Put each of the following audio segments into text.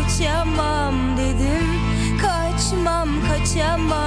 uçamam dedim. Kaçmam kaçamam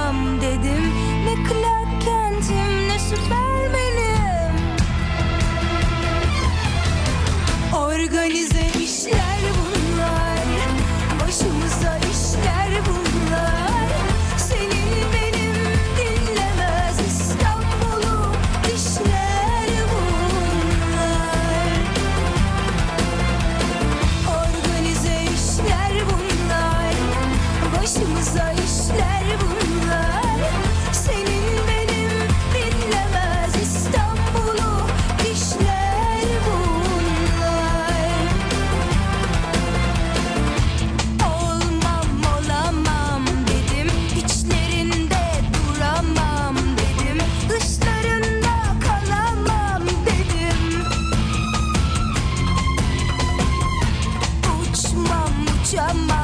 什么